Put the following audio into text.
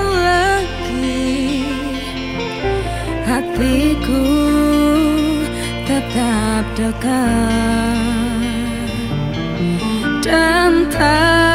lagi. Hatiku tetap dekat. Dan tak